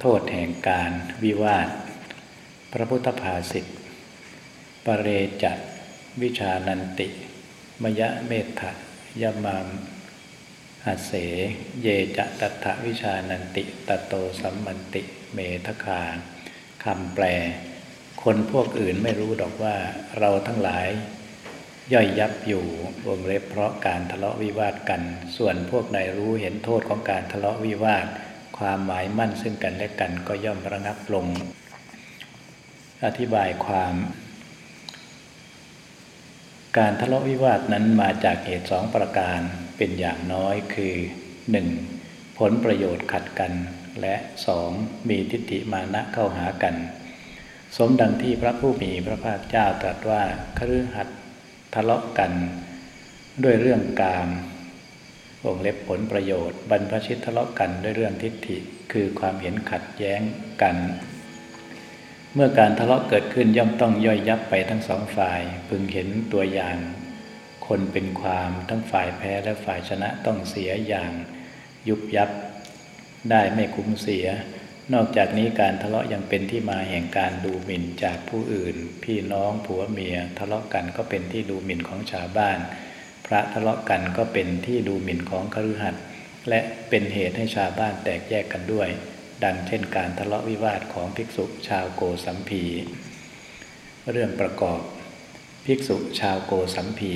โทษแห่งการวิวาท พระพุทธภาษิตปเรจัตวิชานันติ มยะเมธะยมามอาเส เยจะตัถะวิชานันติตโตสัมมันติ เมทคาคำแปล คนพวกอื่นไม่รู้ดอกว่าเราทั้งหลาย ย่อยยับอยู่วงเล็บเพราะการทะเลาะวิวาทกัน ส่วนพวกใดรู้เห็นโทษของการทะเลาะวิวาท ความหมายมั่นซึ่งกันและกันก็ย่อมระงับลง อธิบายความ การทะเลาะวิวาทนั้นมาจากเหตุสองประการเป็นอย่างน้อยคือ 1. ผลประโยชน์ขัดกัน และ 2. มีทิฏฐิมานะเข้าหากัน สมดังที่พระผู้มีพระภาคเจ้าตรัสว่าคฤหัสถ์ทะเลาะกัน ด้วยเรื่องกาม วงเล็บผลประโยชน์ บรรพชิตทะเลาะกันด้วยเรื่องทิฏฐิ คือความเห็นขัดแย้งกัน เมื่อการทะเลาะเกิดขึ้นย่อมต้องย่อยยับไปทั้งสองฝ่าย พึงเห็นตัวอย่าง คนเป็นความทั้งฝ่ายแพ้และฝ่ายชนะต้องเสียอย่างยุบยับ ได้ไม่คุ้มเสีย นอกจากนี้การทะเลาะยังเป็นที่มาแห่งการดูหมิ่นจากผู้อื่น พี่น้องผัวเมีย ทะเลาะกันก็เป็นที่ดูหมิ่นของชาวบ้าน พระทะเลาะกันก็เป็นที่ดูหมิ่นของคฤหัสถ์และเป็นเหตุให้ชาวบ้านแตกแยกกันด้วย ดังเช่นการทะเลาะวิวาทของภิกษุชาวโกสัมพี เรื่องประกอบภิกษุชาวโกสัมพี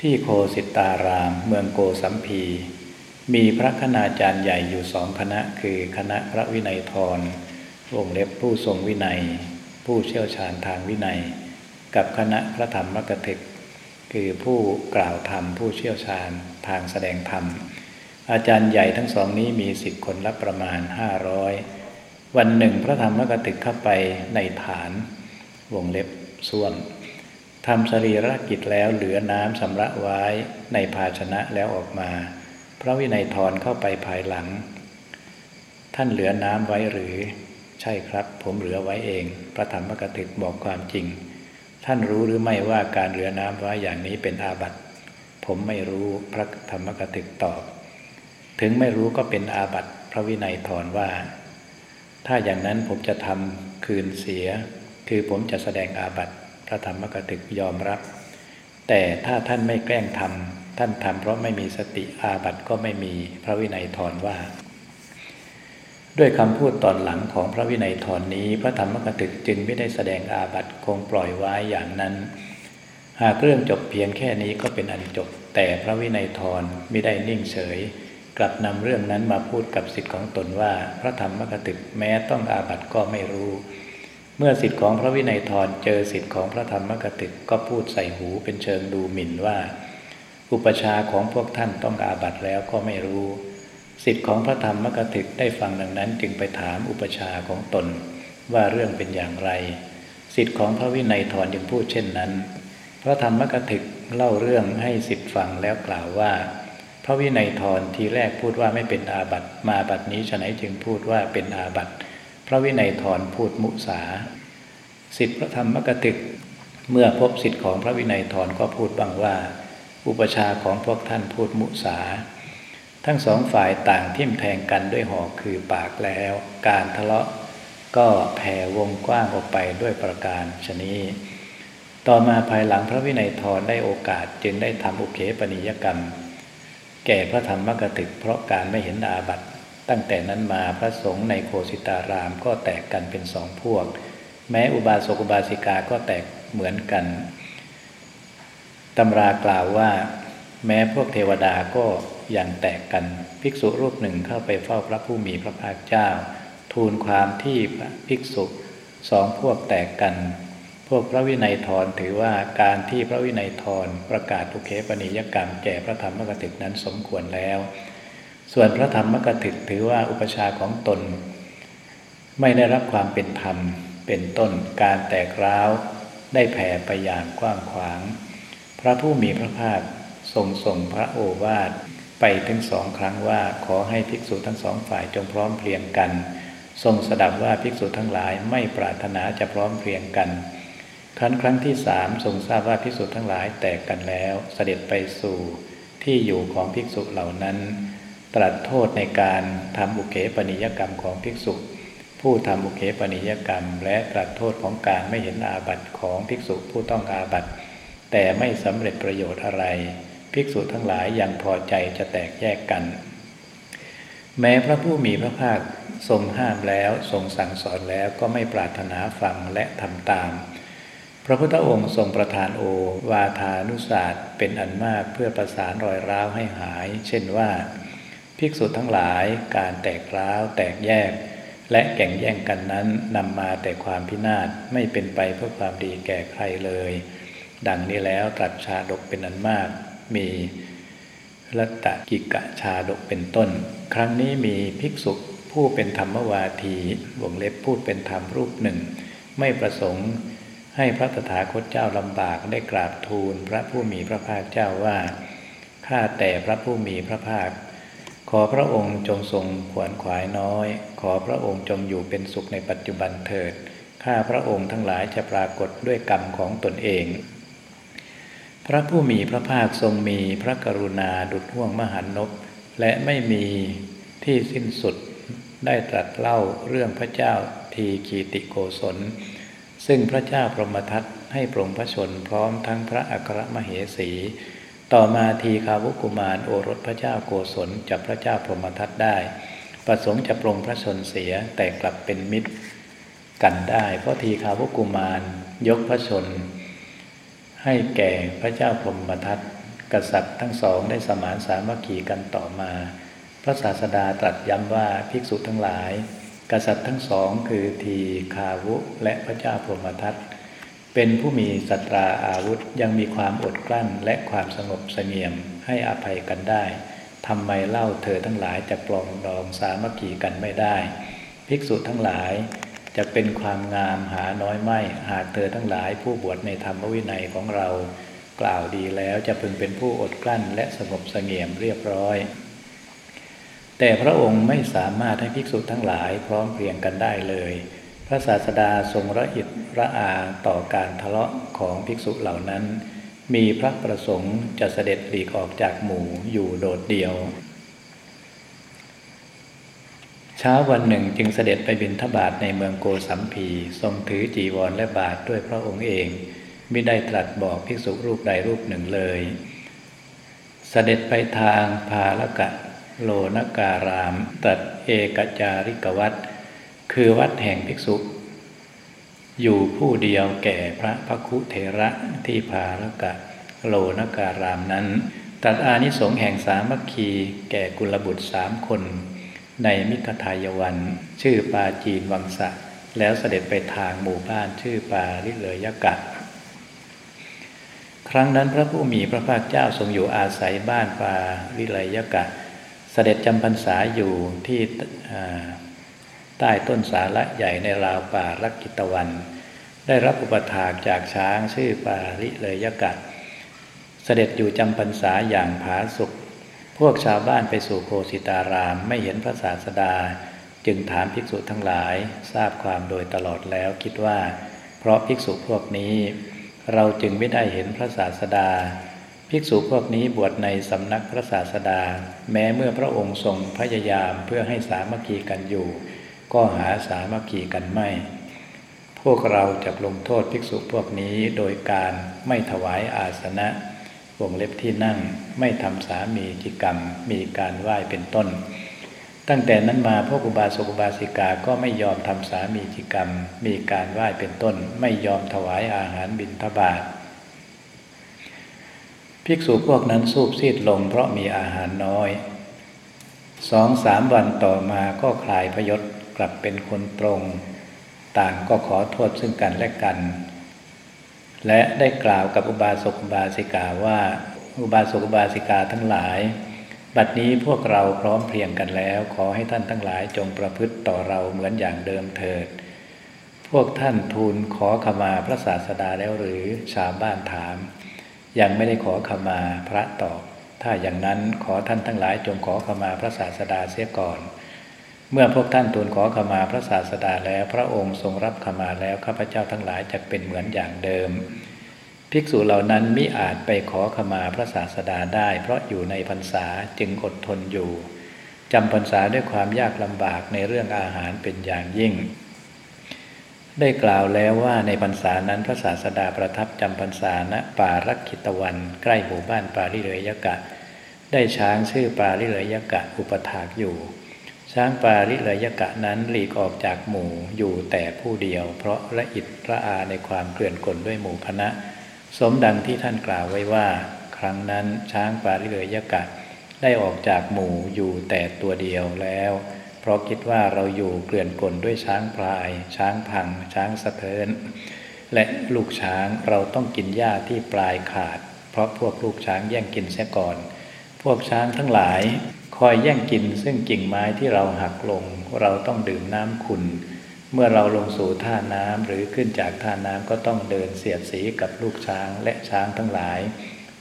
ที่โคสิตารามเมืองโกสัมพี มีพระคณาจารย์ใหญ่อยู่สองคณะคือคณะพระวินัยทรวงเล็บผู้ทรงวินัย ผู้เชี่ยวชาญทางวินัย กับคณะพระธรรมกถึก คือผู้กล่าวธรรมผู้เชี่ยวชาญทางแสดงธรรม อาจารย์ใหญ่ทั้งสองนี้มีสิทธิ์คนละประมาณห้าร้อยวันหนึ่งพระธรรมกถึกเข้าไปในฐานวงเล็บส้วมทำสรีรกิจแล้วเหลือน้ำสำระไว้ในภาชนะแล้วออกมา พระวินัยทรเข้าไปภายหลัง ท่านเหลือน้ำไว้หรือ ใช่ครับ ผมเหลือไว้เอง พระธรรมกถึกบอกความจริง ท่านรู้หรือไม่ว่าการเหลือน้ำไว้อย่างนี้เป็นอาบัติ ผมไม่รู้พระธรรมกถึกตอบ ถึงไม่รู้ก็เป็นอาบัติพระวินัยทรว่า ถ้าอย่างนั้นผมจะทำคืนเสีย คือผมจะแสดงอาบัติพระธรรมกถึกยอมรับ แต่ถ้าท่านไม่แกล้งทำท่านทำเพราะไม่มีสติอาบัติก็ไม่มีพระวินัยทรว่า ด้วยคำพูดตอนหลังของพระวินัยทรนนี้ พระธรรมกถึกจึงไม่ได้แสดงอาบัติคงปล่อยไว้อย่างนั้น หากเรื่องจบเพียงแค่นี้ก็เป็นอันจบ แต่พระวินัยทรไม่ได้นิ่งเฉย กลับนำเรื่องนั้นมาพูดกับสิทธิ์ของตนว่า พระธรรมกถึกแม้ต้องอาบัติก็ไม่รู้ เมื่อสิทธิ์ของพระวินัยทรเจอสิทธิ์ของพระธรรมกถึกก็พูดใส่หูเป็นเชิงดูหมิ่นว่า อุปชาของพวกท่านต้องอาบัติแล้วก็ไม่รู้ สิทธิ์ของพระธรรมกถึกได้ฟังดังนั้น จึงไปถามอุปชาของตนว่าเรื่องเป็นอย่างไร สิทธิ์ของพระวินัยทรยังพูดเช่นนั้น พระธรรมกถึกเล่าเรื่องให้สิทธิ์ฟังแล้วกล่าวว่า พระวินัยทรทีแรกพูดว่าไม่เป็นอาบัติมาบัตินี้ฉะไหนจึงพูดว่าเป็นอาบัติพระวินัยทรพูดมุสาสิทธิพระธรรมกถึก เมื่อพบสิทธิของพระวินัยทรก็พูดบ้างว่า อุปชาของพวกท่านพูดมุสา ทั้งสองฝ่ายต่างทิ่มแทงกันด้วยหอกคือปากแล้ว การทะเลาะก็แผ่วงกว้างออกไปด้วยประการชนี้ ต่อมาภายหลังพระวินัยทรได้โอกาสจึงได้ทำอุเคปนิยกรรม แก่พระธรรมกถึกเพราะการไม่เห็นอาบัติ ตั้งแต่นั้นมาพระสงฆ์ในโคสิตารามก็แตกกันเป็นสองพวก แม้อุบาสกอุบาสิกาก็แตกเหมือนกันตำรากล่าวว่า แม้พวกเทวดาก็ อยังแตกกัน ภิกษุรูปหนึ่งเข้าไปเฝ้าพระผู้มีพระภาคเจ้า ทูลความที่ภิกษุสองพวกแตกกัน พวกพระวินัยทรถือว่าการที่พระวินัยทรประกาศทุเคปนิยกรรมแก่พระธรรมกถึกนั้นสมควรแล้ว ส่วนพระธรรมกถึกถือว่าอุปชาของตน ไม่ได้รับความเป็นธรรมเป็นต้นการแตกร้าวได้แผ่ไปอย่างกว้างขวาง พระผู้มีพระภาคทรงส่งพระโอวาท ไปถึงสองครั้งว่าขอให้ภิกษุทั้งสองฝ่ายจงพร้อมเพรียงกัน ทรงสดับว่าภิกษุทั้งหลายไม่ปรารถนาจะพร้อมเพรียงกัน ครั้นครั้งที่สามทรงทราบว่าภิกษุทั้งหลายแตกกันแล้ว เสด็จไปสู่ที่อยู่ของภิกษุเหล่านั้น ตรัสโทษในการทำอุเขปนิยกรรมของภิกษุ ผู้ทำอุเขปนิยกรรม และตรัสโทษของการไม่เห็นอาบัติของภิกษุผู้ต้องอาบัติแต่ไม่สำเร็จประโยชน์อะไร ภิกษุทั้งหลายยังพอใจจะแตกแยกกัน แม้พระผู้มีพระภาคทรงห้ามแล้วทรงสั่งสอนแล้วก็ไม่ปรารถนาฟังและทำตาม พระพุทธองค์ทรงประทานโอวาทานุศาสตร์เป็นอันมากเพื่อประสานรอยร้าวให้หาย เช่นว่า ภิกษุทั้งหลายการแตกร้าวแตกแยก และแข่งแย่งกันนั้นนำมาแต่ความพินาศไม่เป็นไปเพื่อความดีแก่ใครเลย ดังนี้แล้วตรัสชาดกเป็นอันมาก มีรัตตกิกะชาดกเป็นต้น ครั้งนี้มีภิกษุผู้เป็นธรรมวาทีวงเล็บพูดเป็นธรรมรูปหนึ่ง ไม่ประสงค์ให้พระตถาคตเจ้าลำบากได้กราบทูลพระผู้มีพระภาคเจ้าว่า ข้าแต่พระผู้มีพระภาค ขอพระองค์จงทรงขวนขวายน้อย ขอพระองค์จงอยู่เป็นสุขในปัจจุบันเถิด ข้าพระองค์ทั้งหลายจะปรากฏด้วยกรรมของตนเอง พระผู้มีพระภาคทรงมีพระกรุณาดุจห่วงมหันนบและไม่มีที่สิ้นสุดได้ตรัสเล่าเรื่องพระเจ้าทีคีติโกศล ซึ่งพระเจ้าพรหมทัตให้ปรงพระชนพร้อมทั้งพระอัครมเหสี ต่อมาทีคาวุกุมารโอรสพระเจ้าโกศลจับพระเจ้าพรหมทัตได้ ประสงค์จะปรงพระชนเสียแต่กลับเป็นมิตรกันได้ เพราะทีคาวุกุมารยกพระชน ให้แก่พระเจ้าพรหมทัตกษัตริย์ทั้งสองได้สมานสามัคคีกันต่อมา พระศาสดาตรัสย้ำว่าภิกษุทั้งหลาย กษัตริย์ทั้งสองคือทีคาวุและพระเจ้าพรหมทัตเป็นผู้มีสัตราอาวุธยังมีความอดกลั้นและความสงบเสงี่ยมให้อภัยกันได้ทำไมเล่าเธอทั้งหลายจะปลองดองสามัคคีกันไม่ได้ ภิกษุทั้งหลาย จะเป็นความงามหาน้อยไม่หากเธอทั้งหลายผู้บวชในธรรมวินัยของเรา กล่าวดีแล้วจะพึงเป็นผู้อดกลั้นและสงบเสงี่ยมเรียบร้อย แต่พระองค์ไม่สามารถให้ภิกษุทั้งหลายพร้อมเพรียงกันได้เลย พระศาสดาทรงระอิดระอาต่อการทะเลาะของภิกษุเหล่านั้น มีพระประสงค์จะเสด็จหลีกออกจากหมู่อยู่โดดเดี่ยว เช้าวันหนึ่งจึงเสด็จไปบิณฑบาตในเมืองโกสัมพี ทรงถือจีวรและบาทด้วยพระองค์เอง ไม่ได้ตรัสบอกภิกษุรูปใดรูปหนึ่งเลย เสด็จไปทางพาลกะโลนการาม ตัดเอกจาริกวัด คือวัดแห่งภิกษุ อยู่ผู้เดียวแก่พระพัคุเทระที่พาลกะโลนการามนั้น ตัดอานิสงส์แห่งสามัคคีแก่กุลบุตรสามคน ในมิคทายวัน ชื่อปาจีนวังสะ แล้วเสด็จไปทางหมู่บ้านชื่อปาลิเลยกะ ครั้งนั้นพระผู้มีพระภาคเจ้าทรงอยู่อาศัยบ้านปาลิเลยกะ เสด็จจำพรรษาอยู่ที่ใต้ต้นสาระใหญ่ในราวป่ารักกิตวัน ได้รับอุปถากจากช้างชื่อปาริเลยยกะ เสด็จอยู่จำพรรษาอย่างผาสุก พวกชาวบ้านไปสู่โคสิตารามไม่เห็นพระศาสดา จึงถามภิกษุทั้งหลายทราบความโดยตลอดแล้วคิดว่า เพราะภิกษุพวกนี้ เราจึงไม่ได้เห็นพระศาสดา ภิกษุพวกนี้บวชในสำนักพระศาสดา แม้เมื่อพระองค์ทรงพยายามเพื่อให้สามัคคีกันอยู่ ก็หาสามัคคีกันไม่ พวกเราจะลงโทษภิกษุพวกนี้โดยการไม่ถวายอาสนะ วงเล็บที่นั่ง ไม่ทำสามีจิกรรม มีการไหว้เป็นต้น ตั้งแต่นั้นมาพวกอุบาสกอุบาสิกาก็ไม่ยอมทำสามีจิกรรม มีการไหว้เป็นต้น ไม่ยอมถวายอาหารบิณฑบาตภิกษุพวกนั้นสูบซีดลงเพราะมีอาหารน้อยสองสามวันต่อมาก็คลายพยศกลับเป็นคนตรง ต่างก็ขอโทษซึ่งกันและกัน และได้กล่าวกับอุบาสกอุบาสิกาว่า อุบาสกอุบาสิกาทั้งหลาย บัดนี้พวกเราพร้อมเพรียงกันแล้ว ขอให้ท่านทั้งหลายจงประพฤติต่อเราเหมือนอย่างเดิมเถิด พวกท่านทูลขอขมาพระศาสดาแล้วหรือชาวบ้านถาม ยังไม่ได้ขอขมาพระตอบ ถ้าอย่างนั้นขอท่านทั้งหลายจงขอขมาพระศาสดาเสียก่อน เมื่อพวกท่านทูลขอขมาพระศาสดาแล้วพระองค์ทรงรับขมาแล้วข้าพเจ้าทั้งหลายจะเป็นเหมือนอย่างเดิม ภิกษุเหล่านั้นมิอาจไปขอขมาพระศาสดาได้ เพราะอยู่ในพรรษาจึงอดทนอยู่จำพรรษาด้วยความยากลำบากในเรื่องอาหารเป็นอย่างยิ่ง ได้กล่าวแล้วว่าในพรรษานั้นพระศาสดาประทับจำพรรษาณป่ารักขิตวัน ใกล้หมู่บ้านปาริเลยยกะ ได้ช้างชื่อปาริเลยยกะอุปถากอยู่ ช้างปาริเลยกะนั้นหลีกออกจากหมู่อยู่แต่ผู้เดียว เพราะละอิดระอาในความเกลื่อนกลด้วยหมู่คณะ สมดังที่ท่านกล่าวไว้ว่า ครั้งนั้นช้างปาริเลยยกะ ได้ออกจากหมู่อยู่แต่ตัวเดียวแล้ว เพราะคิดว่าเราอยู่เกลื่อนกลด้วยช้างพลาย ช้างพัง ช้างสะเทินและลูกช้างเราต้องกินหญ้าที่ปลายขาด เพราะพวกลูกช้างแย่งกินเสียก่อน พวกช้างทั้งหลาย คอยแย่งกินซึ่งกิ่งไม้ที่เราหักลง เราต้องดื่มน้ำขุนเมื่อเราลงสู่ท่าน้ำหรือขึ้นจากท่าน้ำก็ต้องเดินเสียดสีกับลูกช้างและช้างทั้งหลาย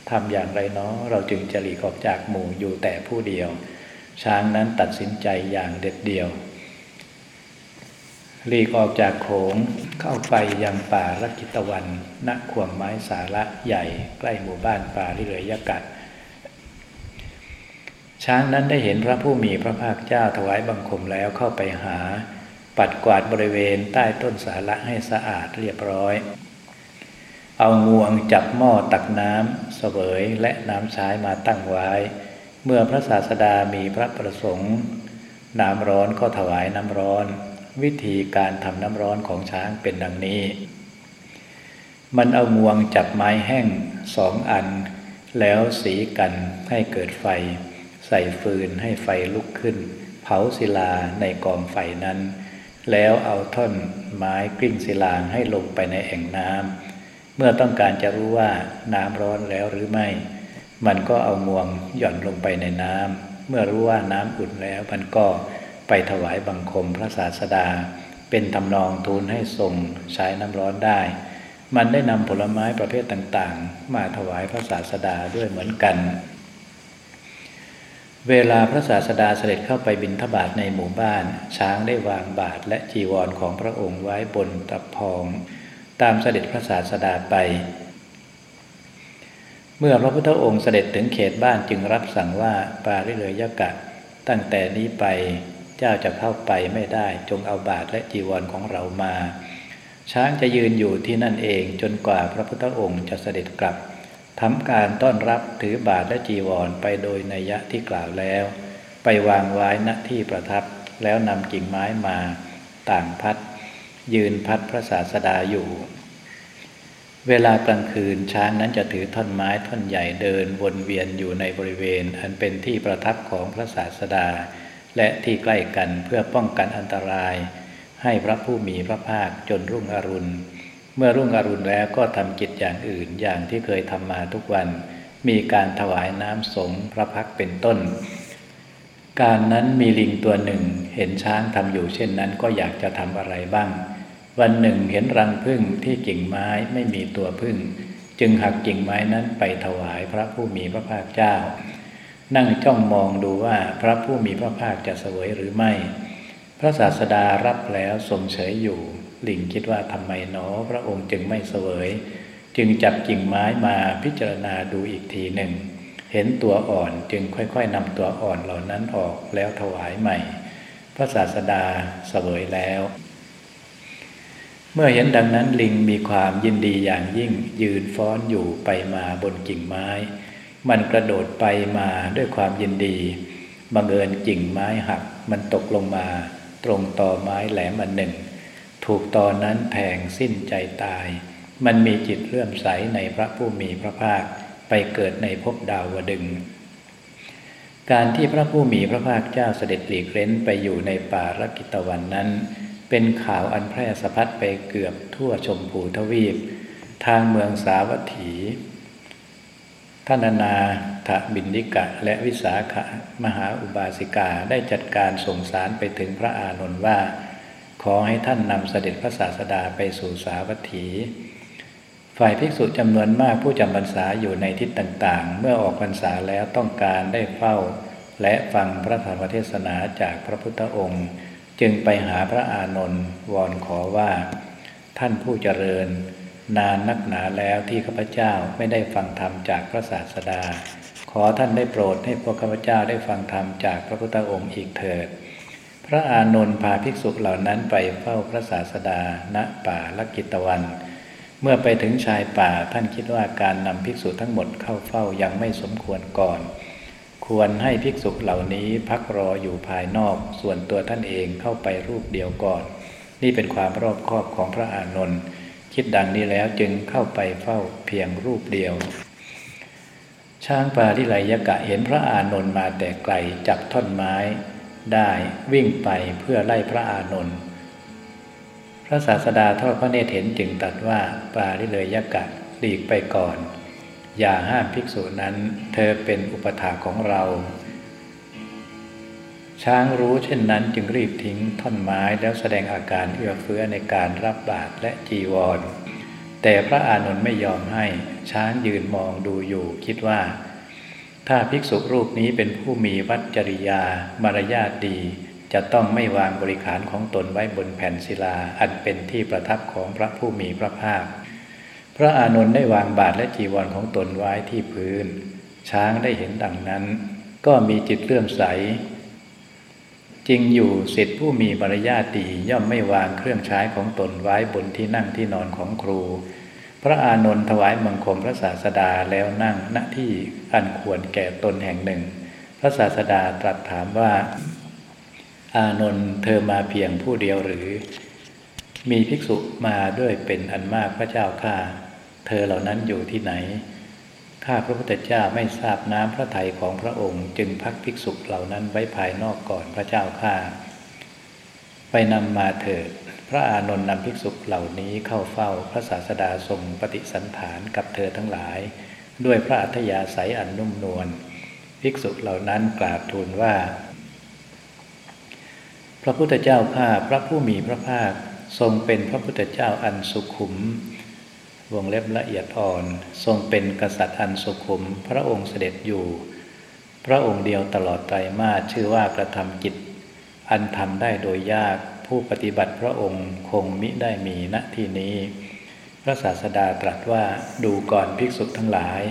ทำอย่างไรเนาะเราจึงจะหลีกออกจากหมู่อยู่แต่ผู้เดียว ช้างนั้นตัดสินใจอย่างเด็ดเดียวหลีกออกจากโขงเข้าไปยังป่ารักิตวันณขวงไม้สาระใหญ่ ใกล้หมู่บ้านป่าลิเลยยกัด ช้างนั้นได้เห็นพระผู้มีพระภาคเจ้าถวายบังคมแล้วเข้าไปหา ปัดกวาดบริเวณใต้ต้นสาระให้สะอาดเรียบร้อย เอางวงจับหม้อตักน้ำเสวยและน้ำใช้มาตั้งไว้ เมื่อพระศาสดามีพระประสงค์ น้ำร้อนก็ถวายน้ำร้อน วิธีการทำน้ำร้อนของช้างเป็นดังนี้ มันเอางวงจับไม้แห้งสองอัน แล้วสีกันให้เกิดไฟ ใส่ฟืนให้ไฟลุกขึ้น เผาศิลาในกองไฟนั้น แล้วเอาท่อนไม้กลิ้งศิลาให้ลงไปในแอ่งน้ำเมื่อต้องการจะรู้ว่าน้ำร้อนแล้วหรือไม่ มันก็เอางวงหย่อนลงไปในน้ำเมื่อรู้ว่าน้ำอุ่นแล้วมันก็ไปถวายบังคมพระศาสดา เป็นทำนองทูลให้ทรงใช้น้ำร้อนได้ มันได้นำผลไม้ประเภทต่างๆ มาถวายพระศาสดาด้วยเหมือนกัน เวลาพระศาสดาเสด็จเข้าไปบิณฑบาตในหมู่บ้าน ช้างได้วางบาทและจีวรของพระองค์ไว้บนตะพอง ตามเสด็จพระศาสดาไป เมื่อพระพุทธองค์เสด็จถึงเขตบ้านจึงรับสั่งว่าปาริเลยยกะ ตั้งแต่นี้ไปเจ้าจะเข้าไปไม่ได้จงเอาบาทและจีวรของเรามา ช้างจะยืนอยู่ที่นั่นเองจนกว่าพระพุทธองค์จะเสด็จกลับ ทำการต้อนรับถือบาทและจีวรไปโดยนัยยะที่กล่าวแล้ว ไปวางไว้ณที่ประทับแล้วนำกิ่งไม้มาต่างพัด ยืนพัดพระศาสดาอยู่ เวลากลางคืนช้างนั้นจะถือท่อนไม้ท่อนใหญ่เดินวนเวียนอยู่ในบริเวณ อันเป็นที่ประทับของพระศาสดา และที่ใกล้กันเพื่อป้องกันอันตราย ให้พระผู้มีพระภาคจนรุ่งอรุณ มื่อรุ่งอรุณแล้วก็ทำกิจอย่างอื่นอย่างที่เคยทำมาทุกวัน มีการถวายน้ำสงพระพักเป็นต้น การนั้นมีลิงตัวหนึ่งเห็นช้างทำอยู่เช่นนั้นก็อยากจะทำอะไรบ้าง วันหนึ่งเห็นรังพึ่งที่กิ่งไม้ไม่มีตัวพึ่ง จึงหักกิ่งไม้นั้นไปถวายพระผู้มีพระภาคเจ้า นั่งจ้องมองดูว่าพระผู้มีพระภาคจะสวยหรือไม่ พระศาสดารับแล้วทรงเฉยอยู่ ลิงคิดว่าทำไมหนอพระองค์จึงไม่เสวย จึงจับกิ่งไม้มาพิจารณาดูอีกทีหนึ่ง เห็นตัวอ่อนจึงค่อยๆนำตัวอ่อนเหล่านั้นออกแล้วถวายใหม่ พระศาสดาเสวยแล้ว เมื่อเห็นดังนั้นลิงมีความยินดีอย่างยิ่งยืนฟ้อนอยู่ไปมาบนกิ่งไม้ มันกระโดดไปมาด้วยความยินดีบังเอิญกิ่งไม้หักมันตกลงมา ตรงต่อไม้แหลมอันหนึ่ง ถูกตอนนั้นแทงสิ้นใจตาย มันมีจิตเลื่อมใสในพระผู้มีพระภาคไปเกิดในภพดาวดึง การที่พระผู้มีพระภาคเจ้าเสด็จหลีกเล้นไปอยู่ในป่ารกิตวันนั้น เป็นข่าวอันแพร่สะพัดไปเกือบทั่วชมพูทวีป ทางเมืองสาวัตถีท่านนาถบินดิกะและวิสาขะมหาอุบาสิกาได้จัดการส่งสารไปถึงพระอานนท์ว่า ขอให้ท่านนำเสด็จพระศาสดาไปสู่สาวัตถี ฝ่ายภิกษุจำนวนมากผู้จำพรรษาอยู่ในทิศต่างๆ เมื่อออกพรรษาแล้วต้องการได้เฝ้า และฟังพระธรรมเทศนาจากพระพุทธองค์ จึงไปหาพระอานนท์วอนขอว่า ท่านผู้เจริญ นานนักหนาแล้วที่ข้าพเจ้าไม่ได้ฟังธรรมจากพระศาสดา ขอท่านได้โปรดให้พวกข้าพเจ้าได้ฟังธรรมจากพระพุทธองค์อีกเถิด พระอานนท์พาภิกษุเหล่านั้นไปเฝ้าพระศาสดาณป่าลักกิตวัน เมื่อไปถึงชายป่าท่านคิดว่าการนำภิกษุทั้งหมดเข้าเฝ้ายังไม่สมควรก่อน ควรให้ภิกษุเหล่านี้พักรออยู่ภายนอก ส่วนตัวท่านเองเข้าไปรูปเดียวก่อน นี่เป็นความรอบคอบของพระอานนท์คิดดังนี้แล้วจึงเข้าไปเฝ้าเพียงรูปเดียว ช้างปาลิไลยกะเห็นพระอานนท์มาแต่ไกลจับท่อนไม้ ได้วิ่งไปเพื่อไล่พระอานนท์พระศาสดาทอดพระเนตรเห็นจึงตรัสว่าปาลิเลยยกะหลีกไปก่อน อย่าห้ามภิกษุนั้น เธอเป็นอุปถาของเรา ช้างรู้เช่นนั้นจึงรีบทิ้งท่อนไม้แล้วแสดงอาการเอื้อเฟื้อในการรับบาตรและจีวร แต่พระอานนท์ไม่ยอมให้ช้างยืนมองดูอยู่คิดว่า ถ้าภิกษุรูปนี้เป็นผู้มีวัจริยามารยาทดี จะต้องไม่วางบริขารของตนไว้บนแผ่นศิลา อันเป็นที่ประทับของพระผู้มีพระภาค พระอานนท์ได้วางบาตรและจีวรของตนไว้ที่พื้น ช้างได้เห็นดังนั้น ก็มีจิตเลื่อมใสจริงอยู่สิทธิผู้มีมารยาทดีย่อมไม่วางเครื่องใช้ของตนไว้บนที่นั่งที่นอนของครู พระอานนท์ถวายมังคมพระศาสดาแล้วนั่งณที่ อันควรแก่ตนแห่งหนึ่ง พระศาสดาตรัสถามว่า อานนท์เธอมาเพียงผู้เดียวหรือ มีภิกษุมาด้วยเป็นอันมากพระเจ้าข้าเธอเหล่านั้นอยู่ที่ไหนข้าพระพุทธเจ้าไม่ทราบน้ำพระทัยของพระองค์จึงพักภิกษุเหล่านั้นไว้ภายนอกก่อนพระเจ้าข้าไปนำมาเถิด พระอานนท์นำภิกษุเหล่านี้เข้าเฝ้าพระศาสดาทรงปฏิสันฐานกับเธอทั้งหลาย ด้วยพระอัธยาศัยอันนุ่มนวลภิกษุเหล่านั้นกราบทูลว่า พระพุทธเจ้าข้าพระผู้มีพระภาคทรงเป็นพระพุทธเจ้าอันสุขุม วงเล็บละเอียดอ่อน ทรงเป็นกษัตริย์อันสุขุม พระองค์เสด็จอยู่ พระองค์เดียวตลอดไตรมาสชื่อว่ากระทำกิจ อันทำได้โดยยากผู้ปฏิบัติพระองค์คงมิได้มีณที่นี้ พระศาสดาตรัสว่าดูก่อนภิกษุทั้งหลาย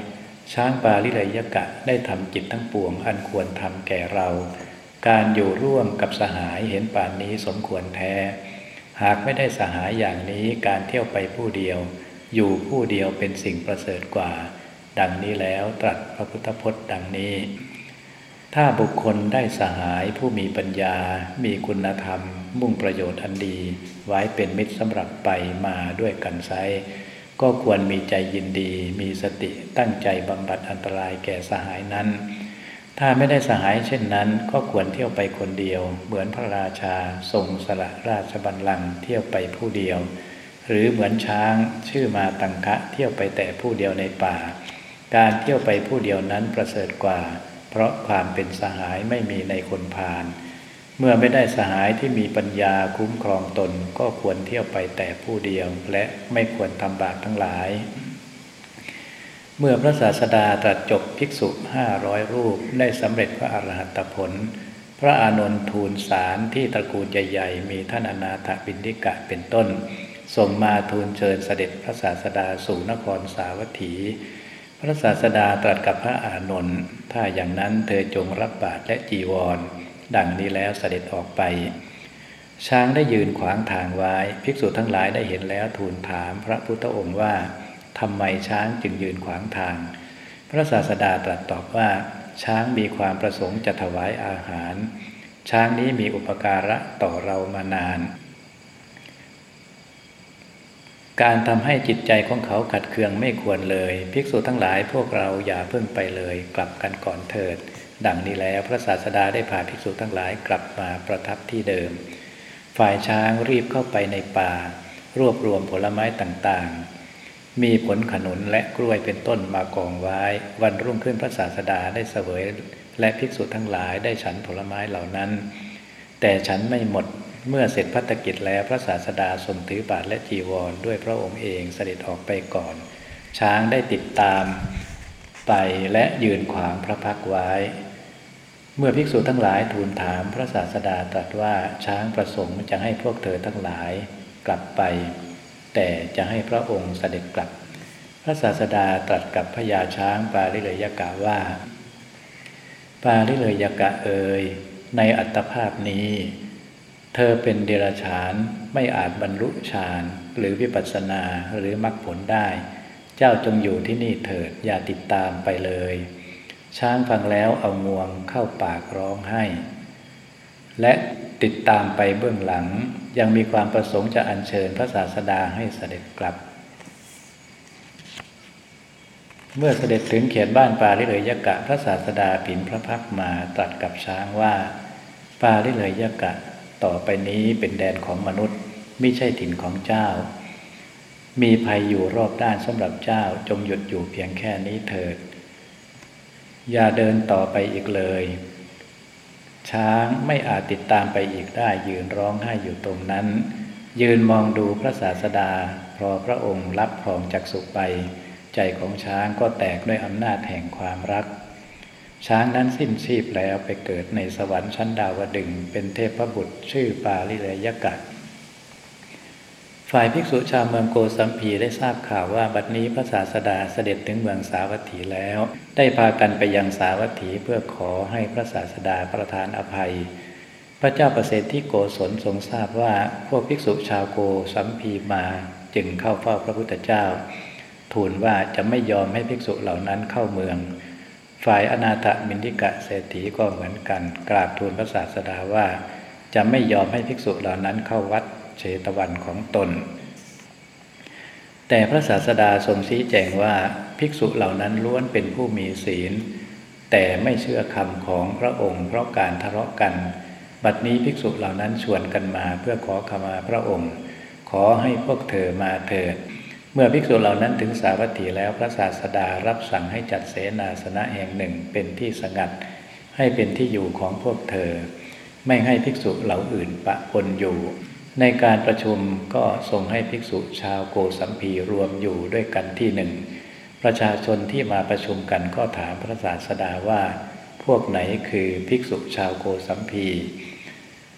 ช้างปาลิเลยกะได้ทำกิจทั้งปวงอันควรทำแก่เรา การอยู่ร่วมกับสหายเห็นป่านนี้สมควรแท้ หากไม่ได้สหายอย่างนี้การเที่ยวไปผู้เดียว อยู่ผู้เดียวเป็นสิ่งประเสริฐกว่า ดังนี้แล้วตรัสพระพุทธพจน์ดังนี้ ถ้าบุคคลได้สหายผู้มีปัญญา มีคุณธรรม มุ่งประโยชน์อันดี ไว้เป็นมิตรสำหรับไปมาด้วยกันไซก็ควรมีใจยินดี มีสติตั้งใจบำบัดอันตรายแก่สหายนั้น ถ้าไม่ได้สหายเช่นนั้น ก็ควรเที่ยวไปคนเดียว เหมือนพระราชาทรงสละราชบัลลังก์เที่ยวไปผู้เดียว หรือเหมือนช้างชื่อมาตังคะเที่ยวไปแต่ผู้เดียวในป่า การเที่ยวไปผู้เดียวนั้นประเสริฐกว่า เพราะความเป็นสหายไม่มีในคนพาล เมื่อไม่ได้สหายที่มีปัญญาคุ้มครองตนก็ควรเที่ยวไปแต่ผู้เดียวและไม่ควรทำบาปทั้งหลาย เมื่อพระศาสดาตรัสจบภิกษุห้าร้อยรูปได้สำเร็จพระอรหัตผล พระอานนทูลสารที่ตระกูลใหญ่ๆมีท่านอนาถบินทิกะเป็นต้นส่งมาทูลเชิญเสด็จพระศาสดาสู่นครสาวัตถี พระศาสดาตรัสกับพระอานนท์ถ้าอย่างนั้นเธอจงรับบาตรและจีวร ดังนี้แล้วเสด็จออกไป ช้างได้ยืนขวางทางไว้ ภิกษุทั้งหลายได้เห็นแล้วทูลถามพระพุทธองค์ว่าทำไมช้างจึงยืนขวางทาง พระศาสดาตรัสตอบว่า ช้างมีความประสงค์จะถวายอาหาร ช้างนี้มีอุปการะต่อเรามานาน การทำให้จิตใจของเขาขัดเคืองไม่ควรเลย ภิกษุทั้งหลายพวกเราอย่าเพิ่งไปเลย กลับกันก่อนเถิด ดังนี้แล้วพระศาสดาได้พาภิกษุทั้งหลายกลับมาประทับที่เดิม ฝ่ายช้างรีบเข้าไปในป่า รวบรวมผลไม้ต่างๆ มีผลขนุนและกล้วยเป็นต้นมากองไว้ วันรุ่งขึ้นพระศาสดาได้เสวย และภิกษุทั้งหลายได้ฉันผลไม้เหล่านั้น แต่ฉันไม่หมดเมื่อเสร็จพัฒกิจแล้วพระศาสดาทรงถือบาทและจีวร ด้วยพระองค์เองเสด็จออกไปก่อน ช้างได้ติดตามไปและยืนขวางพระพักไว้ เมื่อภิกษุทั้งหลายทูลถามพระศาสดาตรัสว่าช้างประสงค์จะให้พวกเธอทั้งหลายกลับไป แต่จะให้พระองค์เสด็จกลับ พระศาสดาตรัสกับพญาช้างปาลิเลยกาว่า ปาลิเลยยกะเอ่ยในอัตภาพนี้ เธอเป็นเดรัจฉานไม่อาจบรรลุฌานหรือวิปัสสนาหรือมรรคผลได้ เจ้าจงอยู่ที่นี่เถิดอย่าติดตามไปเลย ช้างฟังแล้วเอางวงเข้าปากร้องให้ และติดตามไปเบื้องหลังยังมีความประสงค์จะอัญเชิญพระศาสดาให้เสด็จกลับ เมื่อเสด็จถึงเขียนบ้านปาลิเลยยกะ พระศาสดาผินพระพักมาตรัสกับช้างว่า ปาลิเลยยกะ ต่อไปนี้เป็นแดนของมนุษย์ไม่ใช่ถิ่นของเจ้า มีภัยอยู่รอบด้านสำหรับเจ้าจงหยุดอยู่เพียงแค่นี้เถิด อย่าเดินต่อไปอีกเลย ช้างไม่อาจติดตามไปอีกได้ยืนร้องไห้อยู่ตรงนั้น ยืนมองดูพระศาสดา พอพระองค์รับครองจากสุไป ใจของช้างก็แตกด้วยอำนาจแห่งความรัก ช้างนั้นสิ้นชีพแล้วไปเกิดในสวรรค์ชั้นดาวดึงเป็นเทพบุตรชื่อปาลิเลยกะ ฝ่ายภิกษุชาวเมืองโกสัมพีได้ทราบข่าวว่าบัดนี้พระศาสดาเสด็จถึงเมืองสาวัตถีแล้ว ได้พากันไปยังสาวัตถีเพื่อขอให้พระศาสดาประทานอภัย พระเจ้าประเสริฐที่โกศลทรงทราบว่าพวกภิกษุชาวโกสัมพีมาจึงเข้าเฝ้าพระพุทธเจ้า ทูลว่าจะไม่ยอมให้ภิกษุเหล่านั้นเข้าเมือง ฝ่ายอนาถมินทิกะเศรษฐีก็เหมือนกัน กราบทูลพระศาสดาว่า จะไม่ยอมให้ภิกษุเหล่านั้นเข้าวัด เชตวันของตน แต่พระศาสดาทรงชี้แจงว่าภิกษุเหล่านั้นล้วนเป็นผู้มีศีล แต่ไม่เชื่อคำของพระองค์ เพราะการทะเลาะกัน บัดนี้ภิกษุเหล่านั้นชวนกันมาเพื่อขอขมาพระองค์ ขอให้พวกเธอมาเถิดเมื่อภิกษุเหล่านั้นถึงสาวัตถีแล้วพระศาสดารับสั่งให้จัดเสนาสนะแห่งหนึ่งเป็นที่สงัด ให้เป็นที่อยู่ของพวกเธอ ไม่ให้ภิกษุเหล่าอื่นปะปนอยู่ ในการประชุมก็ทรงให้ภิกษุชาวโกสัมพีรวมอยู่ด้วยกันที่หนึ่ง ประชาชนที่มาประชุมกันก็ถามพระศาสดาว่า พวกไหนคือภิกษุชาวโกสัมพี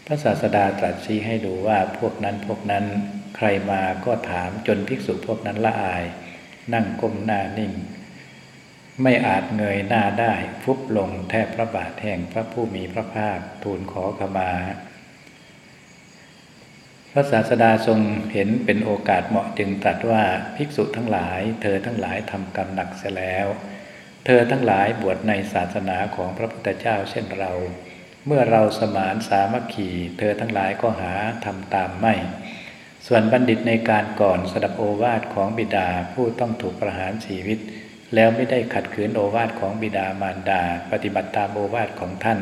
พระศาสดาตรัสชี้ให้ดูว่าพวกนั้นพวกนั้นใครมาก็ถามจนภิกษุพวกนั้นละอาย นั่งก้มหน้านิ่ง ไม่อาจเงยหน้าได้ฟุบลงแทบพระบาทแห่งพระผู้มีพระภาคทูลขอขมา พระศาสดาทรงเห็นเป็นโอกาสเหมาะจึงตรัสว่าภิกษุทั้งหลาย เธอทั้งหลายทำกรรมหนักเสียแล้ว เธอทั้งหลายบวชในศาสนาของพระพุทธเจ้าเช่นเรา เมื่อเราสมานสามัคคีเธอทั้งหลายก็หาทำตามไม่ ส่วนบัณฑิตในการก่อนสดับโอวาทของบิดาผู้ต้องถูกประหารชีวิต แล้วไม่ได้ขัดขืนโอวาทของบิดามารดา ปฏิบัติตามโอวาทของท่าน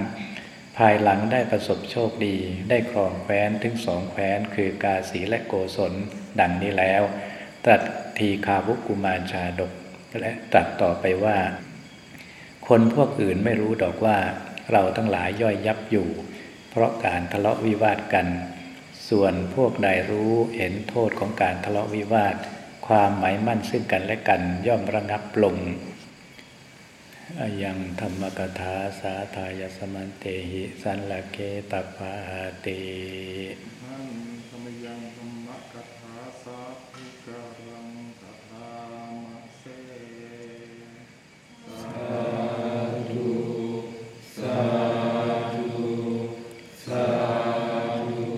ภายหลังได้ประสบโชคดีได้ครองแคว้นถึงสองแคว้นคือกาสีและโกศลดังนี้แล้ว ตรัสทีคาวุกุมารชาดก และตรัสต่อไปว่า คนพวกอื่นไม่รู้ดอกว่า เราทั้งหลายย่อยยับอยู่ เพราะการทะเลาะวิวาทกัน ส่วนพวกใดรู้เห็นโทษของการทะเลาะวิวาท ความหมายมั่นซึ่งกันและกันย่อมระงับลง ยังธรรมกถาสาทายสมันเตหิ สันละเกตปาติธรรมยังธรรมกถาสาธุการังตถามเสสาธุสาธุสาธุ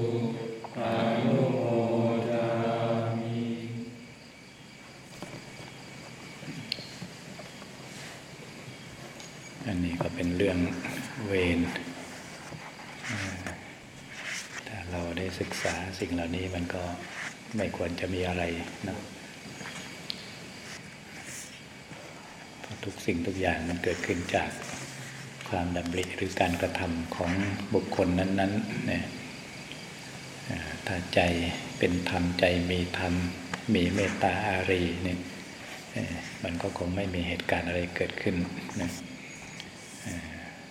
อนุโมทามิอันนี้ก็เป็นเรื่องเวรถ้าเราได้ศึกษาสิ่งเหล่า นี้มันก็ไม่ควรจะมีอะไรนะเพราะทุกสิ่งทุกอย่างมันเกิดขึ้นจากความดำริหรือการกระทำของบุคคลนั้นๆเนี่ยถ้าใจเป็นธรรมใจมีธรรมมีเมตตาอารีเนี่ยมันก็คงไม่มีเหตุการณ์อะไรเกิดขึ้นนะ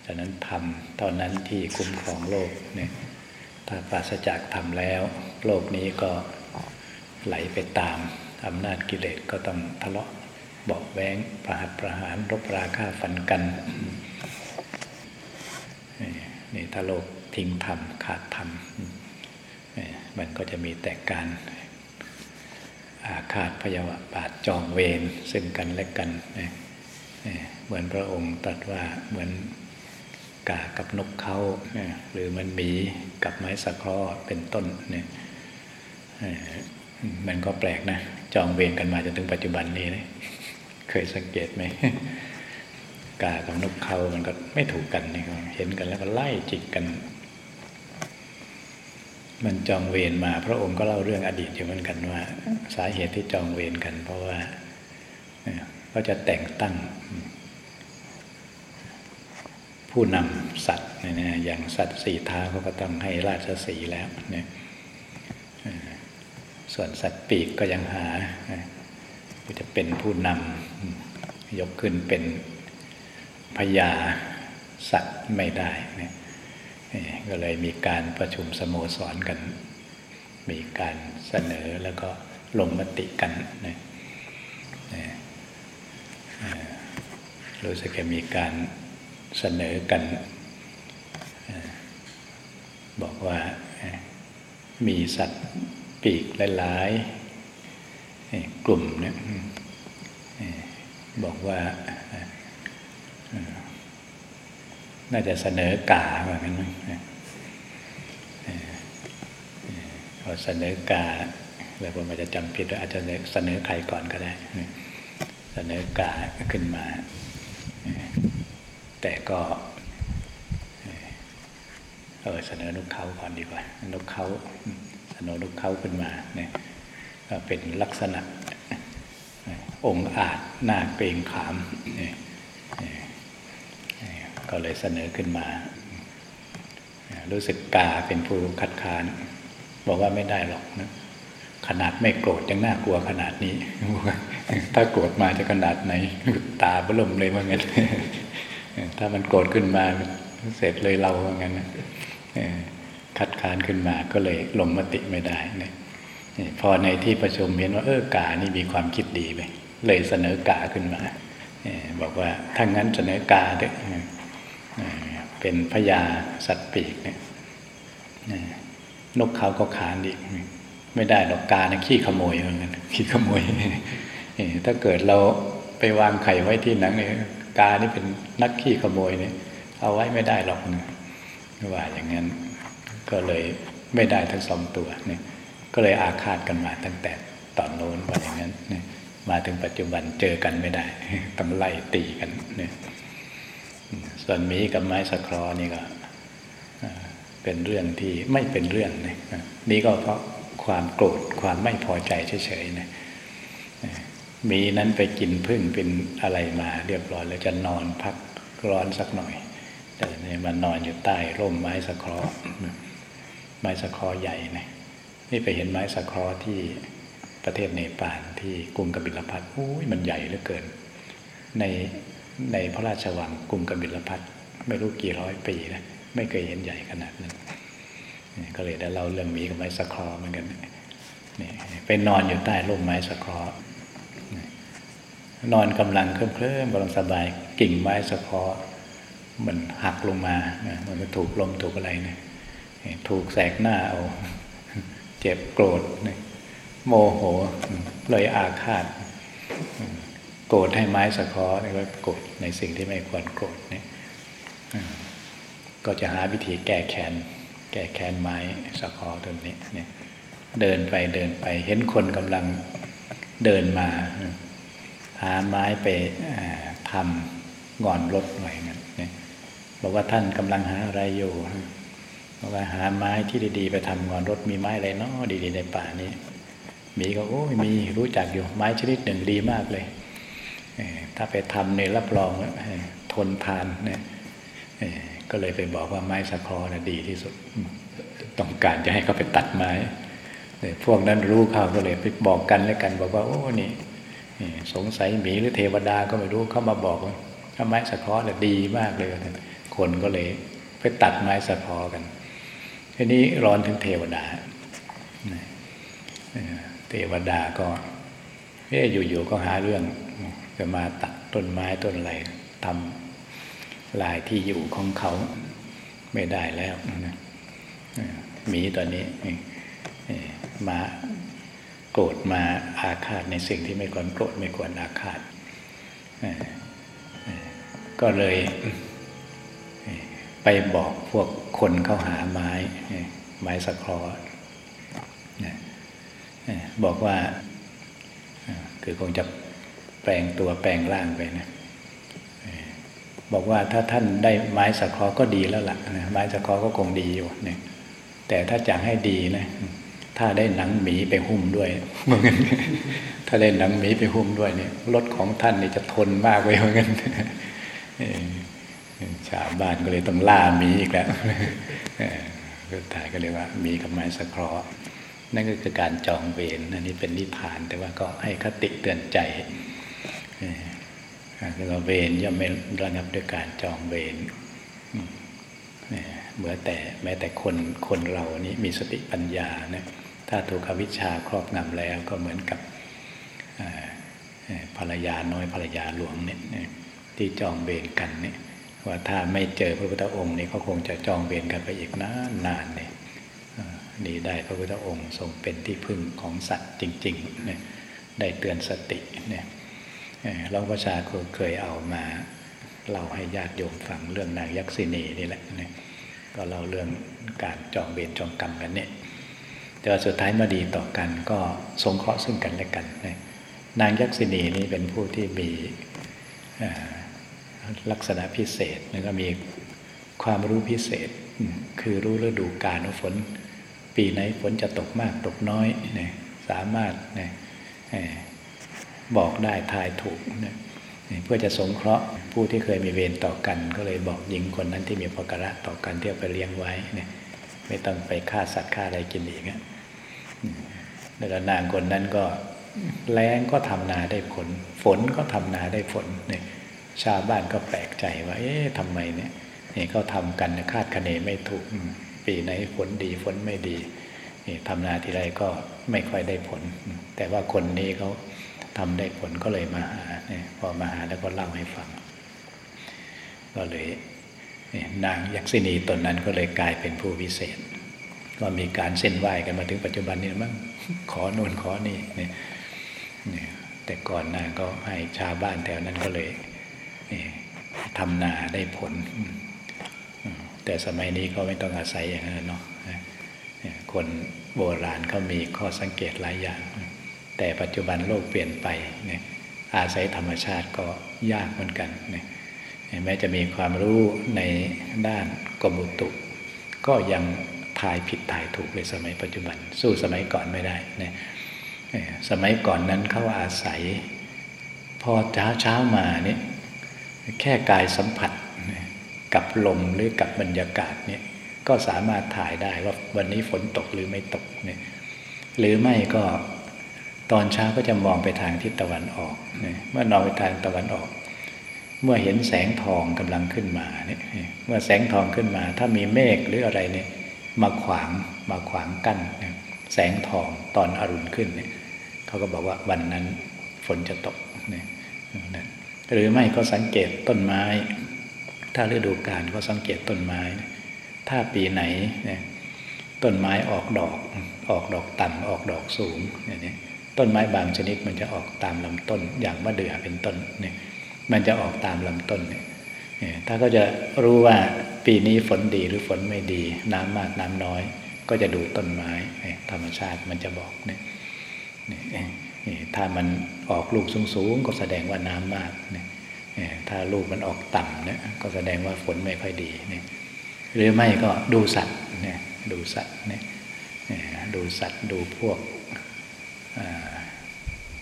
ฉะนั้นธรรมตอนนั้นที่คุ้มครองโลกเนี่ย ถ้าปราศจากธรรมแล้ว โลกนี้ก็ไหลไปตามอำนาจกิเลสก็ต้องทะเลาะบอกแว้งประหัตประหารรบราฆ่าฟันกันนี่ถ้าโลกทิ้งธรรมขาดธรรมมันก็จะมีแต่การอาฆาตพยาบาทจองเวรซึ่งกันและกัน เหมือนพระองค์ตรัสว่าเหมือน กากับนกเขาหรือมันหมีกับไม้สะเคราะห์เป็นต้นเนี่ยมันก็แปลกนะ จองเวรกันมาจนถึงปัจจุบันนี้นะเคยสังเกตไหมกากับนกเขามันก็ไม่ถูกกันนี่เห็นกันแล้วก็ไล่จิกกัน มันจองเวรมา พระองค์ก็เล่าเรื่องอดีตอยู่เหมือนกันว่า สาเหตุที่จองเวรกัน เพราะว่าก็จะแต่งตั้ง ผู้นำสัตว์เนี่ยอย่างสัตว์สี่เท้าเขาก็ต้องให้ราชสีแล้วเนี่ยส่วนสัตว์ปีกก็ยังหาจะเป็นผู้นำยกขึ้นเป็นพญาสัตว์ไม่ได้เนี่ยก็เลยมีการประชุมสโมสรกัน มีการเสนอแล้วก็ลงมติกันนะรู้สึกจะมีการ เสนอกัน บอกว่ามีสัตว์ปีกหลายๆกลุ่มเนี่ยบอกว่าน่าจะเสนอกาว่างั้นพอเสนอกาแล้วผมอาจจะจำผิดอาจจะเสนอใครก่อนก็ได้ เสนอกาขึ้นมา แต่ก็เออเสนอนกเขาก่อนดีกว่านกเขาเสนอนกเขาขึ้นมาเนี่ยเป็นลักษณะองค์อาจหน้าเกรงขามก็เลยเสนอขึ้นมา รู้สึกกาเป็นผู้คัดค้าน บอกว่าไม่ได้หรอกนะขนาดไม่โกรธยังน่ากลัวขนาดนี้ ถ้าโกรธมาจะขนาดไหนตาบลมเลยว่างั้น ถ้ามันโกรธขึ้นมาเสร็จเลยเราว่างั้นคัดค้านขึ้นมาก็เลยลงมติไม่ได้นะพอในที่ประชุมเห็นว่าเออกานี่มีความคิดดีไปเลยเสนอกาขึ้นมาบอกว่าถ้างั้นเสนอกาเถอเป็นพญาสัตว์ปีกเนี่ยนกเขาก็ขานอีกไม่ได้ดอกกานะขี้ขโมยเหมือนกันขี้ขโมยถ้าเกิดเราไปวางไข่ไว้ที่หนังเนี่ย กานี่เป็นนักขี้ขโมยเนี่ยเอาไว้ไม่ได้หรอกนะว่าอย่างนั้นก็เลยไม่ได้ทั้งสองตัวเนี่ยก็เลยอาฆาตกันมาตั้งแต่ตอนโน้นว่าอย่างนั้นเนี่ยมาถึงปัจจุบันเจอกันไม่ได้ต้องไล่ตีกันเนี่ยส่วนมีกับไม้สะครอนี่ก็เป็นเรื่องที่ไม่เป็นเรื่องนะนี่ก็เพราะความโกรธความไม่พอใจเฉยๆนะ มีนั้นไปกินพึ่งเป็นอะไรมาเรียบร้อยแล้วจะนอนพักร้อนสักหน่อย แต่เนี่ยมันนอนอยู่ใต้ร่มไม้สะครอไม้สะครอใหญ่นะนี่ไปเห็นไม้สะครอที่ประเทศเนปาลที่กรุงกบิลพัทโอ้ยมันใหญ่เหลือเกิน ในในพระราชวังกรุงกบิลพัทไม่รู้กี่ร้อยปีนะไม่เคยเห็นใหญ่ขนาดนั้นก็เลยได้เล่าเรื่องมีกับไม้สะครอเหมือนกันนี่ไปนอนอยู่ใต้ร่มไม้สะครอ นอนกำลังเคลิ้มๆกำลังสบายกิ่งไม้สะคอมันหักลงมามันก็ถูกลมถูกอะไรเนี่ยถูกแสกหน้าเอา เจ็บโกรธโมโหเลยอาฆาต โกรธให้ไม้สะคอนี่ก็โกรธในสิ่งที่ไม่ควรโกรธเนี่ยก็จะหาวิธีแก้แค้นแก้แค้นไม้สะคอตัวนี้เนี่ยเดินไปเดินไปเห็นคนกำลัง เดินมา หาไม้ไปทำงอนรถหน่อยงั้นเนี่ยบอกว่าท่านกำลังหาอะไรอยู่บอกว่าหาไม้ที่ดีๆไปทำงอนรถมีไม้อะไรเนาะดีๆในป่านี้มีก็โอ้ยมีรู้จักอยู่ไม้ชนิดหนึ่งดีมากเลยถ้าไปทำเนี่ยรับรองทนทานเนี่ยก็เลยไปบอกว่าไม้สะคอนะดีที่สุด ต้องการจะให้เขาไปตัดไม้ พวกนั้นรู้เขาก็เลยไปบอกกันแล้วกันบอกว่าโอ้นี่สงสัยหมีหรือเทวดาก็ไม่รู้เขามาบอกว่าไม้สะคอเนี่ยดีมากเลยคนก็เลยไปตัดไม้สะคอกันทีนี้ร้อนถึงเทวดาเทวดาก็เอ๊อยู่ๆก็หาเรื่องจะมาตัดต้นไม้ต้นอะไรทำลายที่อยู่ของเขาไม่ได้แล้วหมีตอนนี้ มาโกรธมาอาฆาตในสิ่งที่ไม่ควรโกรธไม่ควรอาฆาตก็เลยไปบอกพวกคนเข้าหาไม้ไม้สะครอบอกว่าคือคงจะแปลงตัวแปลงร่างไปนะบอกว่าถ้าท่านได้ไม้สะครอก็ดีแล้วล่ะนะไม้สะครอก็คงดีอยู่เนี่ยแต่ถ้าจะให้ดีนะ ถ้าได้หนังหมีไปหุ้มด้วยเหมือนกันถ้าได้หนังหมีไปหุ้มด้วยเนี่ยรถของท่านนี่จะทนมากเลยเหมือนกันชาวบ้านก็เลยต้องล่าหมีอีกแล้วก็ถ่ายก็เรียกว่ามีกับไม้สะเคราะห์นั่นก็คือการจองเวรอันนี้เป็นนิทาน แต่ว่าก็ให้คติเตือนใจเราเวรย่อมไม่ระงับด้วยการจองเวรเมื่อแต่แม้แต่คนคนเรานี้มีสติปัญญาเนะ ถ้าถูกอวิชชาครอบงำแล้วก็เหมือนกับภรรยาน้อยภรรยาหลวงเนี่ยที่จองเวรกันเนี่ยว่าถ้าไม่เจอพระพุทธองค์นี่เขาคงจะจองเวรกันไปอีกนานนานเนี่ยนี่ได้พระพุทธองค์ทรงเป็นที่พึ่งของสัตว์จริงๆเนี่ยได้เตือนสติเนี่ยหลวงพ่อชาเคยเอามาเล่าให้ญาติโยมฟังเรื่องนางยักษินีนี่แหละเนี่ยก็เล่าเรื่องการจองเวรจองกรรมกันเนี่ย แต่สุดท้ายมาดีต่อกันก็สงเคราะห์ซึ่งกันและกันนี่นางยักษินีนี่เป็นผู้ที่มีลักษณะพิเศษแล้วก็มีความรู้พิเศษ คือรู้ฤดูกาลว่าฝน ปีไหนฝนจะตกมากตกน้อยเนี่ยสามารถเนี่ยบอกได้ทายถูกเนี่ยเพื่อจะสงเคราะห์ผู้ที่เคยมีเวรต่อกัน ก็เลยบอกหญิงคนนั้นที่มีภกระต่อกันที่เอาไปเลี้ยงไว้นี่ยไม่ต้องไปฆ่าสัตว์ฆ่าอะไรกินอีก แล้วก็นางคนนั้นก็แรงก็ทำนาได้ผล ฝนก็ทำนาได้ผลเนี่ยชาวบ้านก็แปลกใจว่า เอ๊ะทำไมเนี่ยนี่เขาทำกันคาดคะเนไม่ถูกปีไหนฝนดีฝนไม่ดีนี่ทำนาทีไรก็ไม่ค่อยได้ผล แต่ว่าคนนี้เขาทำได้ผลก็เลยมาหาเนี่ยพอมาหาแล้วก็เล่าให้ฟัง ก็เลยนางยักษินีตนนั้นก็เลยกลายเป็นผู้วิเศษ ก็มีการเส้นไหว้กันมาถึงปัจจุบันนี้มั้งขอนูนขอนี่เนี่ยแต่ก่อนนาก็ให้ชาวบ้านแถวนั้นก็เลยทำนาได้ผล แต่สมัยนี้ก็ไม่ต้องอาศัยอย่างนั้นเนาะคนโบราณเขามีข้อสังเกตหลายอย่าง แต่ปัจจุบันโลกเปลี่ยนไปเนี่ยอาศัยธรรมชาติก็ยากเหมือนกันเนี่ยแม้จะมีความรู้ในด้านกมุตุก็ยัง ทายผิดทายถูกในสมัยปัจจุบัน สู้สมัยก่อนไม่ได้นี่ยสมัยก่อนนั้นเขาอาศัย พอเช้าเช้ามาเนี่ยแค่กายสัมผัสกับลมหรือกับบรรยากาศเนี่ยก็สามารถถ่ายได้ว่าวันนี้ฝนตกหรือไม่ตกเนี่ยหรือไม่ก็ตอนเช้าก็จะมองไปทางทิศตะวันออกเนี่ยเมื่อนองไปทางตะวันออก เมื่อเห็นแสงทองกำลังขึ้นมาเนี่ยเมื่อแสงทองขึ้นมา ถ้ามีเมฆหรืออะไรเนี่ย มาขวางมาขวางกั้นแสงทองตอนอรุณขึ้นเนี่ยเขาก็บอกว่าวันนั้นฝนจะตกเนี่ยหรือไม่ก็สังเกตต้นไม้ ถ้าฤดูกาลก็สังเกตต้นไม้ ถ้าปีไหนเนี่ยต้นไม้ออกดอกออกดอกต่ำออกดอกสูงเนี่ยต้นไม้บางชนิดมันจะออกตามลำต้นอย่างมะเดื่อเป็นต้นเนี่ยมันจะออกตามลำต้นเนี่ย ถ้าก็จะรู้ว่าปีนี้ฝนดีหรือฝนไม่ดี น้ำมากน้ำน้อย ก็จะดูต้นไม้ธรรมชาติมันจะบอกเนี่ยถ้ามันออกลูกสูงๆก็แสดงว่าน้ำมากเนี่ยถ้าลูกมันออกต่ำเนี่ยก็แสดงว่าฝนไม่ค่อยดีเนี่ยหรือไม่ก็ดูสัตว์เนี่ยดูสัตว์เนี่ยดูสัตว์ดูพวก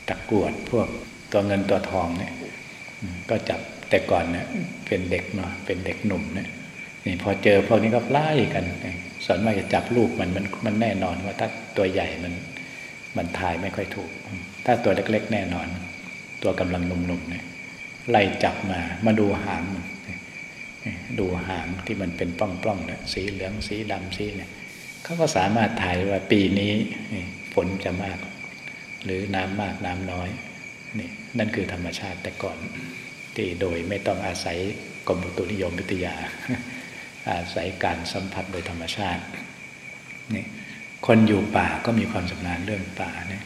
ตะกวดพวกตัวเงินตัวทองเนี่ยก็จับแต่ก่อนเนี่ย เป็นเด็กเนาะเป็นเด็กหนุ่มเนี่ยนี่พอเจอพวกนี้ก็ไล่กันสอนว่าจะจับลูกมันมันมันแน่นอนว่าถ้าตัวใหญ่มันมันทายไม่ค่อยถูก ถ้าตัวเล็ก ๆ แน่นอน ตัวกำลังหนุ่มๆเนี่ยไล่จับมามาดูหางดูหางที่มันเป็นปล้องๆเนี่ยสีเหลืองสีดำสีเนี่ยเขาก็สามารถถ่ายว่าปีนี้ฝนจะมาก หรือน้ำมากน้ำน้อยนี่นั่นคือธรรมชาติแต่ก่อน ที่โดยไม่ต้องอาศัยกรมอุตุนิยมวิทยา อาศัยการสัมผัสโดยธรรมชาตินี่คนอยู่ป่าก็มีความชำนาญเรื่องป่าเนี่ย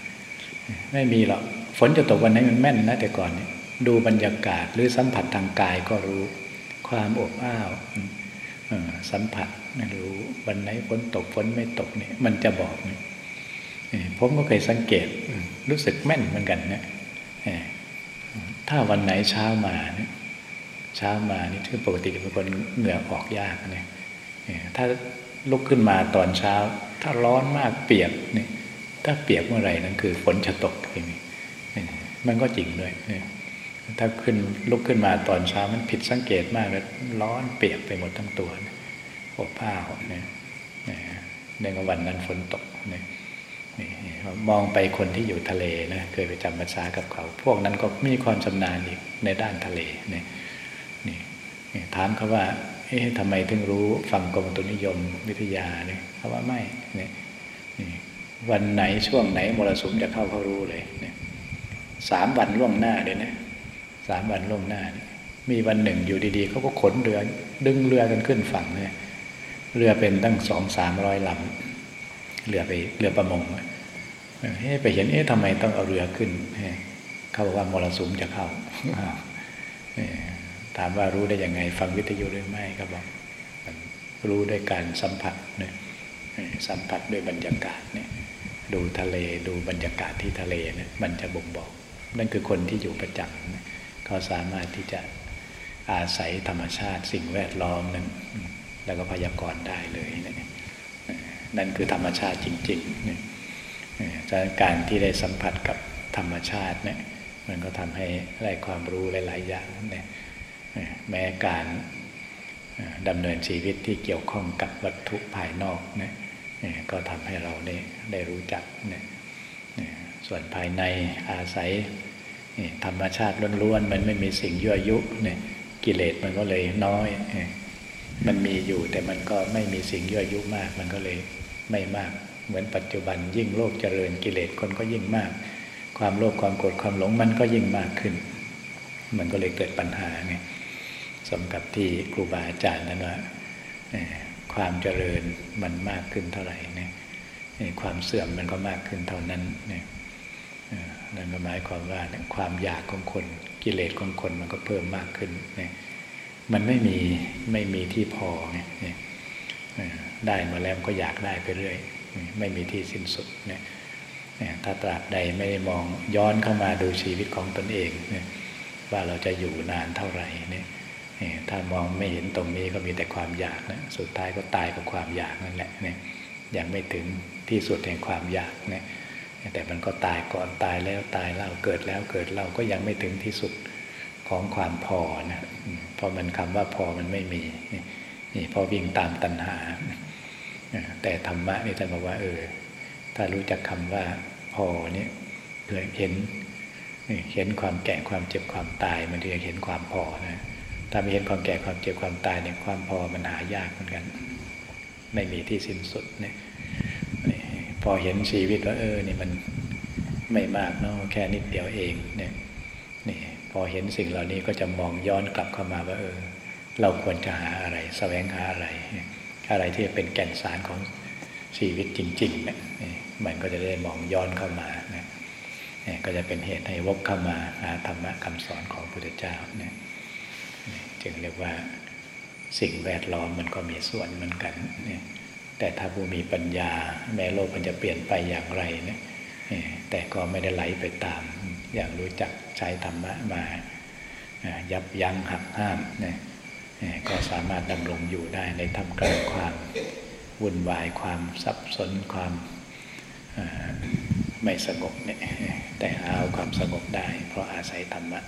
ไม่มีหรอกฝนจะตกวันไหนมันแม่นนะแต่ก่อนเนี่ยดูบรรยากาศหรือสัมผัสทางกายก็รู้ ความอบอ้าวสัมผัสรู้วันไหนฝนตกฝนไม่ตกเนี่ยมันจะบอกเนี่ยผมก็เคยสังเกตรู้สึกแม่นเหมือนกันเนี่ย ถ้าวันไหนเช้ามาเนี่ยเช้ามานี่คือปกติเป็นคนเหงื่อออกยากเนี่ยถ้าลุกขึ้นมาตอนเช้า ถ้าร้อนมากเปียกเนี่ยถ้าเปียกเมื่อไหร่นั่นคือฝนจะตกอย่างนี้มันก็จริงด้วยถ้าขึ้นลุกขึ้นมาตอนเช้ามันผิดสังเกตมากเลยร้อนเปียกไปหมดทั้งตัวอบผ้าห่มเนี่ยในวันนั้นฝนตกเนี่ย มองไปคนที่อยู่ทะเลนะเคยไปจำภาษากับเขา พวกนั้นก็มีความชำนาญอีกในด้านทะเลเนี่ยนี่ถามเขาว่า เอ๊ะทำไมถึงรู้ฟังกรมตุนิยมวิทยาเนี่ยเขาว่าไม่เนี่ยวันไหนช่วงไหนมรสุมจะเข้าเขารู้เลยเนี่ยสามวันล่วงหน้าเลยนะสามวันล่วงหน้าเนี่ยมีวันหนึ่งอยู่ดีๆเขาก็ขนเรือดึงเรือกันขึ้นฝั่งเนี่ยเรือเป็นตั้งสองสามร้อยลำเรือไปเรือประมงเฮ้ ไปเห็นเอ๊ะทำไมต้องเอาเรือขึ้นเขาบอกว่ามรสุมจะเข้าถามว่ารู้ได้ยังไง ฟังวิทยุหรือไม่ก็บอกรู้ด้วยการสัมผัสเนี่ยสัมผัสด้วยบรรยากาศเนี่ยดูทะเลดูบรรยากาศที่ทะเลเนี่ยมันจะบ่งบอก นั่นคือคนที่อยู่ประจำเขาสามารถที่จะอาศัยธรรมชาติสิ่งแวดล้อมนั้น แล้วก็พยากรณ์ได้เลยเนี่ยนั่นคือธรรมชาติจริงๆเนี่ย การที่ได้สัมผัสกับธรรมชาติเนี่ยมันก็ทำให้ได้ความรู้หลาย ๆ อย่างเนี่ยแม้การดำเนินชีวิตที่เกี่ยวข้องกับวัตถุภายนอกเนี่ยก็ทำให้เราได้ได้รู้จักเนี่ยส่วนภายในอาศัยธรรมชาติล้วน ๆ มันไม่มีสิ่งยั่วยุเนี่ยกิเลสมันก็เลยน้อย มันมีอยู่แต่มันก็ไม่มีสิ่งยั่วยุมาก มันก็เลยไม่มาก เหมือนปัจจุบันยิ่งโลกเจริญกิเลสคนก็ยิ่งมาก ความโลภความโกรธความหลงมันก็ยิ่งมากขึ้น มันก็เลยเกิดปัญหาไงสมกับที่ครูบาอาจารย์นั้นว่าความเจริญมันมากขึ้นเท่าไหร่เนี่ยความเสื่อมมันก็มากขึ้นเท่านั้นเนี่ยนั่นก็หมายความว่าความอยากของคนกิเลสของคนมันก็เพิ่มมากขึ้นเนี่ยมันไม่มีไม่มีที่พอไงได้มาแล้วก็อยากได้ไปเรื่อย ไม่มีที่สิ้นสุดเนี่ยถ้าตราบใดไม่ได้มองย้อนเข้ามาดูชีวิตของตนเองเนี่ยว่าเราจะอยู่นานเท่าไหร่เนี่ยถ้ามองไม่เห็นตรงนี้ก็มีแต่ความอยากนะสุดท้ายก็ตายกับความอยากนั่นแหละเนี่ยยังไม่ถึงที่สุดแห่งความอยากเนี่ยแต่มันก็ตายก่อนตายแล้วตายเล่าเกิดแล้วเกิดเล่าก็ยังไม่ถึงที่สุดของความพอนะเพราะมันคำว่าพอมันไม่มีนี่พอวิ่งตามตัณหา แต่ธรรมะนี่ท่านบอกว่า เออ ถ้ารู้จักคำว่าพอเนี่ยเกิดเห็นเห็นความแก่ความเจ็บความตาย มันจะเห็นความพอนะถ้าไม่เห็นความแก่ความเจ็บความตายเนี่ยความพอมันหายากเหมือนกัน ไม่มีที่สิ้นสุดเนี่ยพอเห็นชีวิตว่าเออนี่มันไม่มากเนาะแค่นิดเดียวเองเนี่ยนี่พอเห็นสิ่งเหล่านี้ก็จะมองย้อนกลับเข้ามาว่าเออ เราควรจะหาอะไรสแสวงหาอะไร อะไรที่เป็นแก่นสารของชีวิตจริงๆเนี่ยมันก็จะได้มองย้อนเข้ามาเนี่ยก็จะเป็นเหตุให้วกเข้ามาหาธรรมะคำสอนของพระพุทธเจ้าเนี่ยจึงเรียกว่าสิ่งแวดล้อมมันก็มีส่วนเหมือนกันเนี่ยแต่ถ้าผู้มีปัญญา แม้โลกมันจะเปลี่ยนไปอย่างไรเนี่ยแต่ก็ไม่ได้ไหลไปตาม อย่างรู้จักใช้ธรรมะมายับยั้งหักห้ามเนี่ย ก็สามารถดำรงอยู่ได้ในทำกลางความวุ่นวายความสับสนความไม่สงบเนี่ยแต่หาเอาความสงบได้ เพราะอาศัยธรรมะ